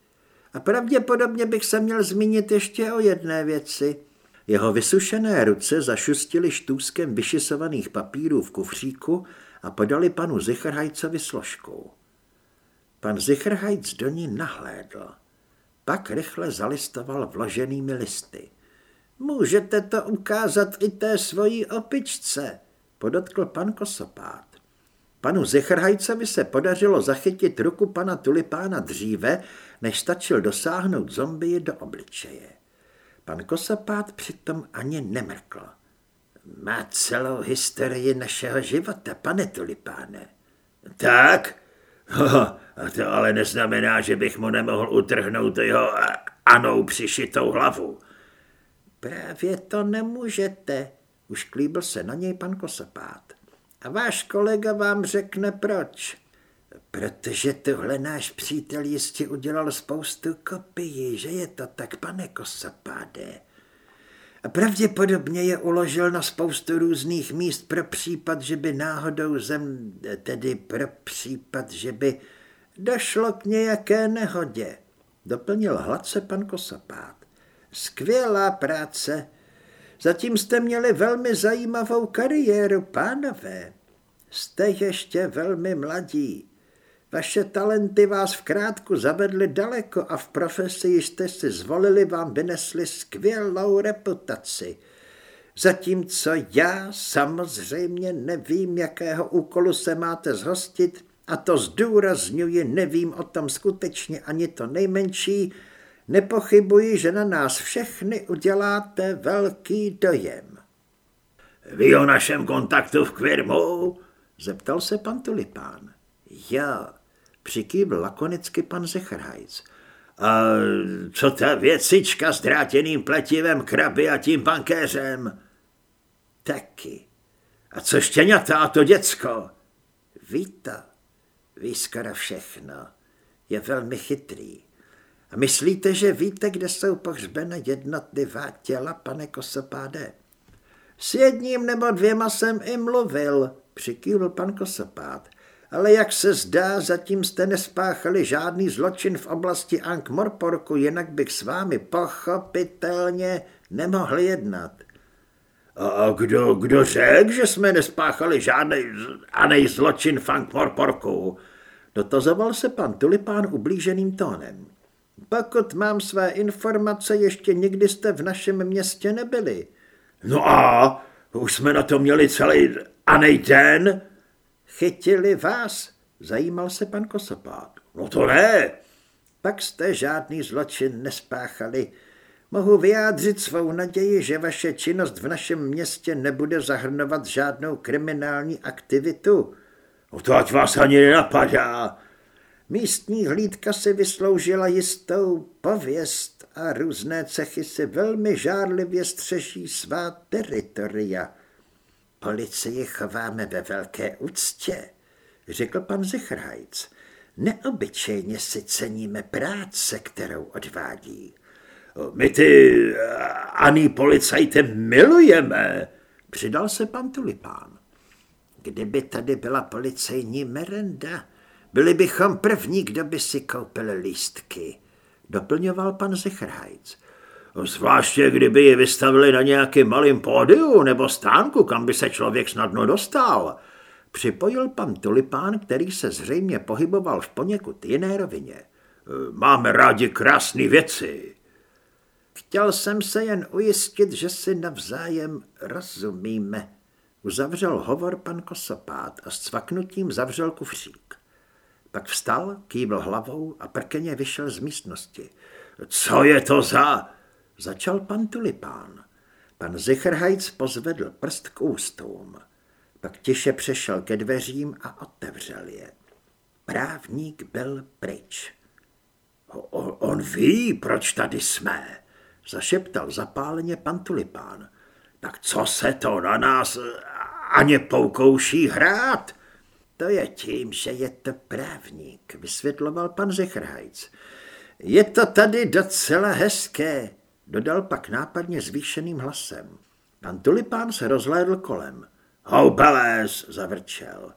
A pravděpodobně bych se měl zmínit ještě o jedné věci. Jeho vysušené ruce zašustily štůzkem vyšisovaných papírů v kufříku a podali panu Zichrhajcovi složkou. Pan Zichrhajc do ní nahlédl. Pak rychle zalistoval vloženými listy. Můžete to ukázat i té svojí opičce, podotkl pan Kosopát. Panu Zechrhajcovi se podařilo zachytit ruku pana Tulipána dříve, než stačil dosáhnout zombie do obličeje. Pan Kosapát přitom ani nemrkl. Má celou historii našeho života, pane Tulipáne. Tak, A to ale neznamená, že bych mu nemohl utrhnout jeho anou přišitou hlavu. Právě to nemůžete, už klíbil se na něj pan Kosapát. A váš kolega vám řekne proč. Protože tohle náš přítel jistě udělal spoustu kopií, že je to tak, pane Kosapáde. A pravděpodobně je uložil na spoustu různých míst pro případ, že by náhodou zem, tedy pro případ, že by došlo k nějaké nehodě. Doplnil hladce pan Kosapát. Skvělá práce. Zatím jste měli velmi zajímavou kariéru, pánové. Jste ještě velmi mladí. Vaše talenty vás v krátku zavedly daleko a v profesi jste si zvolili, vám vynesli skvělou reputaci. Zatímco já samozřejmě nevím, jakého úkolu se máte zhostit, a to zdůrazňuji, nevím o tom skutečně ani to nejmenší, nepochybuji, že na nás všechny uděláte velký dojem. Ví o našem kontaktu v Kvirmu? Zeptal se pan Tulipán. Jo, přikývl lakonicky pan Zechrhajc. A co ta věcička s drátěným pletivem kraby a tím bankéřem? Taky. A co štěňata a to děcko? Ví to, ví skoro všechno. Je velmi chytrý. A myslíte, že víte, kde jsou pohřbena jednotlivá těla, pane Kosopáde? S jedním nebo dvěma jsem i mluvil, přikývl pan Kosopád ale jak se zdá, zatím jste nespáchali žádný zločin v oblasti Ankh-Morporku, jinak bych s vámi pochopitelně nemohl jednat. A kdo, kdo řekl, že jsme nespáchali žádný anej zločin v Ankh-Morporku? Dotazoval se pan Tulipán ublíženým tónem. Pokud mám své informace, ještě nikdy jste v našem městě nebyli. No a už jsme na to měli celý anej den, Chytili vás? Zajímal se pan Kosopát. No to ne. Pak jste žádný zločin nespáchali. Mohu vyjádřit svou naději, že vaše činnost v našem městě nebude zahrnovat žádnou kriminální aktivitu. No to ať vás ani nenapadá. Místní hlídka si vysloužila jistou pověst a různé cechy si velmi žárlivě střeží svá teritoria. Policii chováme ve velké úctě, řekl pan Zichrhajc. Neobyčejně si ceníme práce, kterou odvádí. My ty ani policajty milujeme, přidal se pan Tulipán. Kdyby tady byla policejní merenda, byli bychom první, kdo by si koupil lístky, doplňoval pan Zichrhajc. Zvláště kdyby je vystavili na nějakém malém pódiu nebo stánku, kam by se člověk snadno dostal. Připojil pan Tulipán, který se zřejmě pohyboval v poněkud jiné rovině. Máme rádi krásné věci. Chtěl jsem se jen ujistit, že si navzájem rozumíme. Uzavřel hovor pan Kosopát a s cvaknutím zavřel kufřík. Pak vstal, kývl hlavou a prkeně vyšel z místnosti. Co je to za... Začal pan Tulipán. Pan Zichrhajc pozvedl prst k ústům. Pak tiše přešel ke dveřím a otevřel je. Právník byl pryč. On, on ví, proč tady jsme, zašeptal zapáleně pan Tulipán. Tak co se to na nás ani poukouší hrát? To je tím, že je to právník, vysvětloval pan Zechrhajc. Je to tady docela hezké, dodal pak nápadně zvýšeným hlasem. Pan Tulipán se rozhlédl kolem. Houpeles, zavrčel.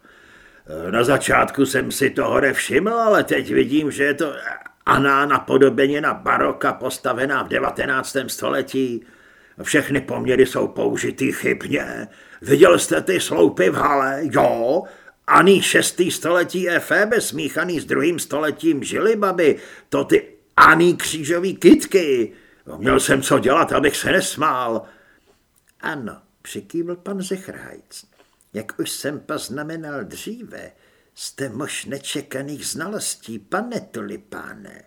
Na začátku jsem si toho nevšiml, ale teď vidím, že je to Aná napodobenina baroka postavená v 19. století. Všechny poměry jsou použitý chybně. Viděl jste ty sloupy v hale? Jo. Ani šestý století Efebe smíchaný s druhým stoletím žili baby. To ty ani křížový kytky. No, měl jsem co dělat, abych se nesmál. Ano, přikývl pan Zechrhajc. Jak už jsem poznamenal dříve, jste mož nečekaných znalostí, pane Tulipáne.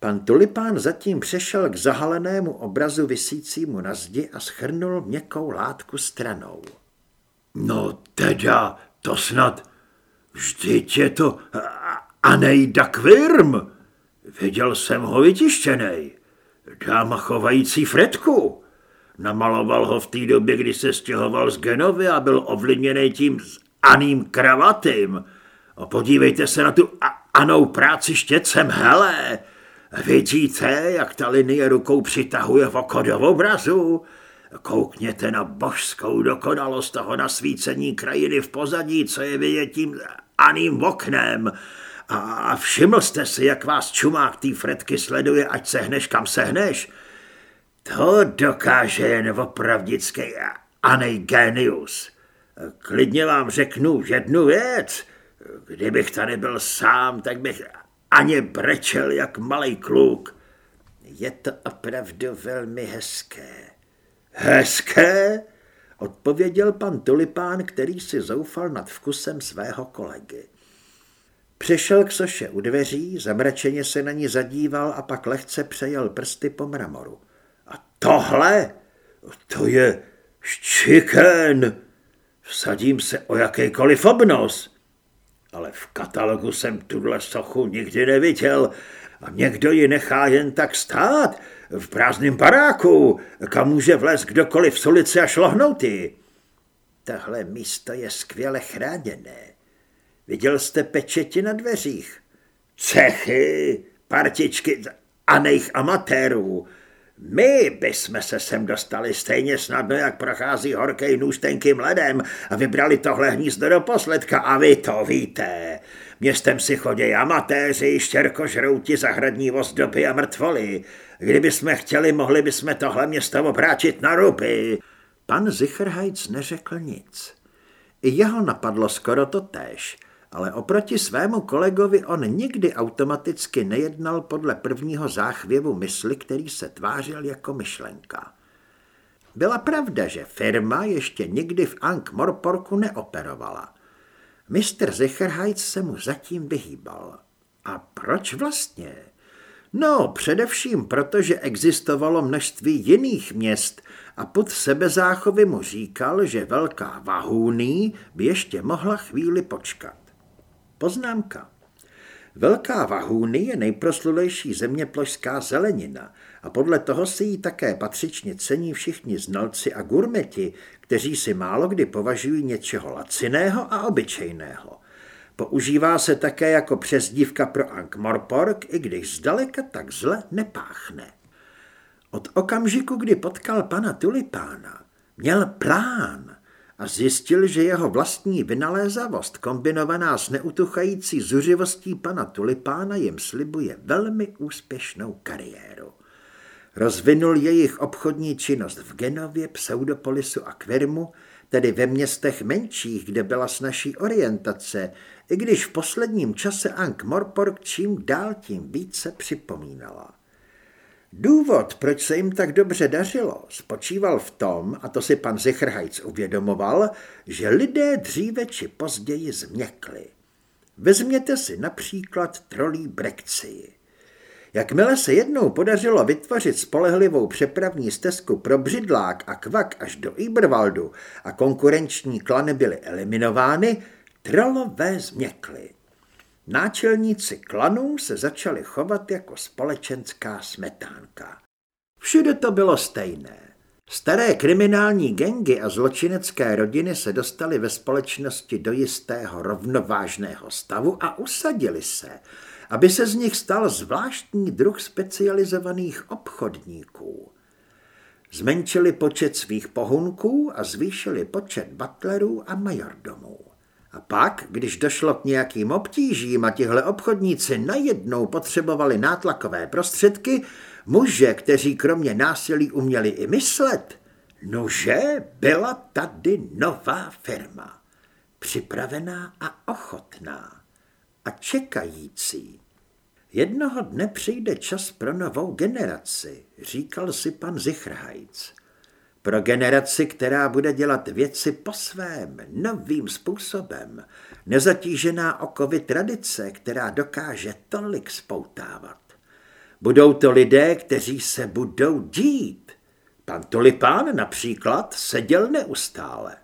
Pan Tulipán zatím přešel k zahalenému obrazu visícímu na zdi a schrnul měkkou látku stranou. No teda, to snad, vždyť je to Anejda Quirm. Viděl jsem ho vytištěnej. Dáma chovající Fredku. Namaloval ho v té době, kdy se stěhoval z Genovy a byl ovlivněný tím s Aným kravatým. A podívejte se na tu Anou práci štěcem, hele. Vidíte, jak ta linie rukou přitahuje v oko do obrazu? Koukněte na božskou dokonalost toho nasvícení krajiny v pozadí, co je vidět tím Aným oknem. A všiml jste si, jak vás čumák té Fredky sleduje, ať sehneš, kam sehneš? To dokáže jen opravdický Anej genius. Klidně vám řeknu jednu věc. Kdybych tady byl sám, tak bych ani brečel jak malý kluk. Je to opravdu velmi hezké. Hezké? Odpověděl pan Tulipán, který si zoufal nad vkusem svého kolegy. Přišel k soše u dveří, zamračeně se na ní zadíval a pak lehce přejel prsty po mramoru. A tohle? To je ščiken. Vsadím se o jakýkoliv obnos. Ale v katalogu jsem tuhle sochu nikdy neviděl a někdo ji nechá jen tak stát v prázdném baráku, kam může vlézt kdokoliv z ulice a šlohnout ji. Tohle místo je skvěle chráněné. Viděl jste pečeti na dveřích? Cechy, partičky a nejch amatérů. My bychom se sem dostali stejně snadno, jak prochází horkej nůž tenkým ledem a vybrali tohle hnízdo do posledka a vy to víte. Městem si chodí amatéři, štěrkožrouti, zahradní ozdoby a mrtvoly. Kdyby jsme chtěli, mohli bychom tohle město obráčit na ruby. Pan Zicherhajc neřekl nic. I jeho napadlo skoro to též ale oproti svému kolegovi on nikdy automaticky nejednal podle prvního záchvěvu mysli, který se tvářil jako myšlenka. Byla pravda, že firma ještě nikdy v Ankh Morporku neoperovala. Mr. Zicherhajc se mu zatím vyhýbal. A proč vlastně? No, především proto, že existovalo množství jiných měst a pod sebezáchovy mu říkal, že velká Vahůný by ještě mohla chvíli počkat. Poznámka. Velká Vahůny je nejproslulejší zeměplošská zelenina a podle toho si ji také patřičně cení všichni znalci a gurmeti, kteří si málo kdy považují něčeho laciného a obyčejného. Používá se také jako přezdívka pro Ankh-Morpork, i když zdaleka tak zle nepáchne. Od okamžiku, kdy potkal pana Tulipána, měl plán – a zjistil, že jeho vlastní vynalézavost kombinovaná s neutuchající zuřivostí pana Tulipána jim slibuje velmi úspěšnou kariéru. Rozvinul jejich obchodní činnost v Genově, Pseudopolisu a Kvermu, tedy ve městech menších, kde byla snažší orientace, i když v posledním čase Ankh Morpork čím dál tím více připomínala. Důvod, proč se jim tak dobře dařilo, spočíval v tom, a to si pan Zichrhajc uvědomoval, že lidé dříve či později změkli. Vezměte si například trolí Brekci. Jakmile se jednou podařilo vytvořit spolehlivou přepravní stezku pro Břidlák a Kvak až do Iberwaldu a konkurenční klany byly eliminovány, trolové změkly. Náčelníci klanů se začali chovat jako společenská smetánka. Všude to bylo stejné. Staré kriminální gengy a zločinecké rodiny se dostaly ve společnosti do jistého rovnovážného stavu a usadili se, aby se z nich stal zvláštní druh specializovaných obchodníků. Zmenšili počet svých pohunků a zvýšili počet butlerů a majordomů. A pak, když došlo k nějakým obtížím a tihle obchodníci najednou potřebovali nátlakové prostředky, muže, kteří kromě násilí uměli i myslet, nože byla tady nová firma, připravená a ochotná a čekající. Jednoho dne přijde čas pro novou generaci, říkal si pan Zichrhajc. Pro generaci, která bude dělat věci po svém, novým způsobem, nezatížená okovy tradice, která dokáže tolik spoutávat. Budou to lidé, kteří se budou dít. Pan Tulipán například seděl neustále.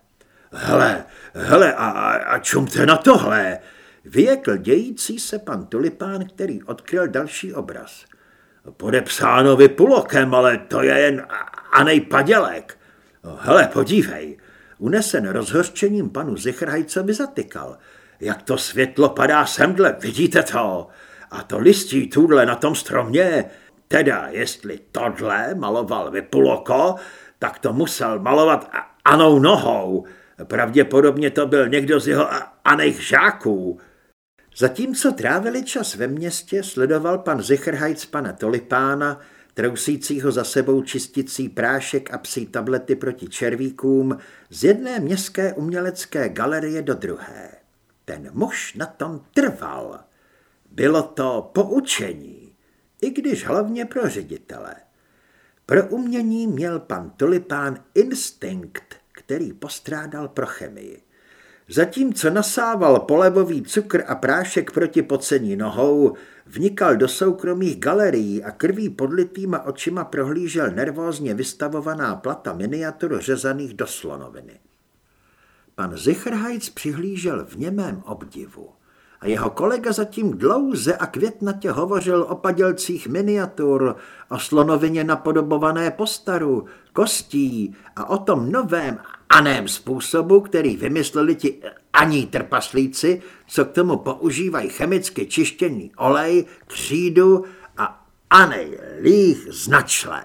Hele, hele, a, a čumte na tohle. vyjekl dějící se pan Tulipán, který odkryl další obraz. Podepsáno vypulokem, ale to je jen anej padělek. Hele, podívej, unesen rozhořčením panu Zichrhajcovi zatykal. Jak to světlo padá semdle, vidíte to? A to listí tuhle na tom stromě, teda jestli tohle maloval Vypuloko, tak to musel malovat anou nohou. Pravděpodobně to byl někdo z jeho aných žáků. Zatímco trávili čas ve městě, sledoval pan Zichrhajc pana Tolipána, trousícího za sebou čisticí prášek a psí tablety proti červíkům z jedné městské umělecké galerie do druhé. Ten muž na tom trval. Bylo to poučení, i když hlavně pro ředitele. Pro umění měl pan Tulipán instinkt, který postrádal pro chemii. Zatímco nasával polevový cukr a prášek proti pocení nohou, vnikal do soukromých galerií a krví podlitýma očima prohlížel nervózně vystavovaná plata miniatur řezaných do slonoviny. Pan Zichrhajc přihlížel v němém obdivu a jeho kolega zatím dlouze a květnatě hovořil o padělcích miniatur, o slonovině napodobované postaru, kostí a o tom novém aném způsobu, který vymysleli ti aní trpaslíci, co k tomu používají chemicky čištěný olej, křídu a anej líh značlé.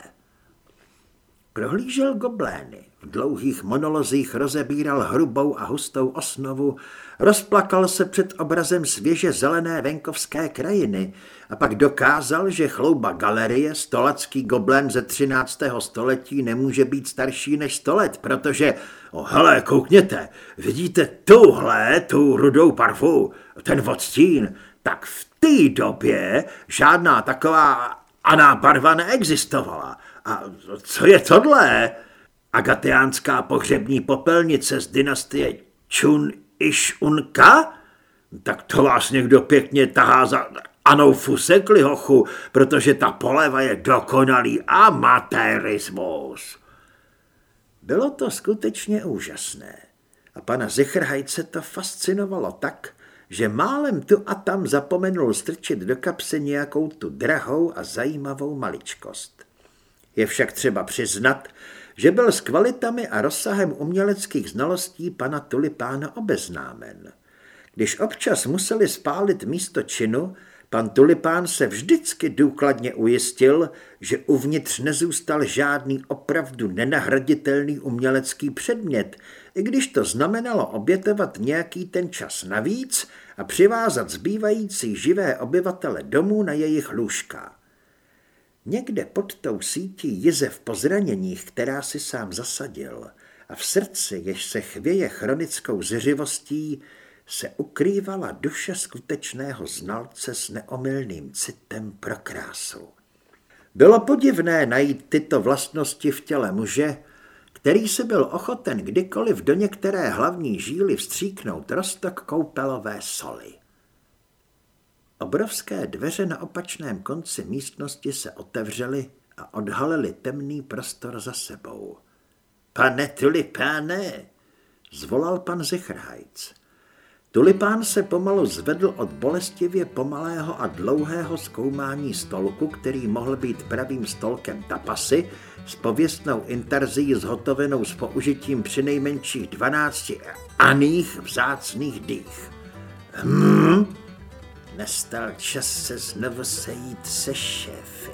Prohlížel goblény, v dlouhých monolozích rozebíral hrubou a hustou osnovu, rozplakal se před obrazem svěže zelené venkovské krajiny a pak dokázal, že chlouba galerie, stolacký goblén ze 13. století nemůže být starší než 100 let, protože, o hele, koukněte, vidíte tuhle, tu rudou parfu, ten odstín, tak v té době žádná taková aná barva neexistovala. A co je tohle? Agatiánská pohřební popelnice z dynastie Chun Ish Unka? Tak to vás někdo pěkně tahá za anou fusekli, hochu, protože ta poleva je dokonalý amatérismus. Bylo to skutečně úžasné a pana Zichrhajce to fascinovalo tak, že málem tu a tam zapomenul strčit do kapsy nějakou tu drahou a zajímavou maličkost. Je však třeba přiznat, že byl s kvalitami a rozsahem uměleckých znalostí pana Tulipána obeznámen. Když občas museli spálit místo činu, pan Tulipán se vždycky důkladně ujistil, že uvnitř nezůstal žádný opravdu nenahraditelný umělecký předmět, i když to znamenalo obětovat nějaký ten čas navíc a přivázat zbývající živé obyvatele domů na jejich lůžka. Někde pod tou sítí jizev po zraněních, která si sám zasadil, a v srdci, jež se chvěje chronickou zřivostí, se ukrývala duše skutečného znalce s neomylným citem pro krásu. Bylo podivné najít tyto vlastnosti v těle muže, který se byl ochoten kdykoliv do některé hlavní žíly vstříknout rostok koupelové soli. Obrovské dveře na opačném konci místnosti se otevřely a odhalily temný prostor za sebou. Pane tulipáne, zvolal pan Zichrhajc. Tulipán se pomalu zvedl od bolestivě pomalého a dlouhého zkoumání stolku, který mohl být pravým stolkem tapasy, s pověstnou intarzí zhotovenou s použitím přinejmenších dvanácti aných vzácných dých. Hmm, nastal čas se znovu sejít se šéfy.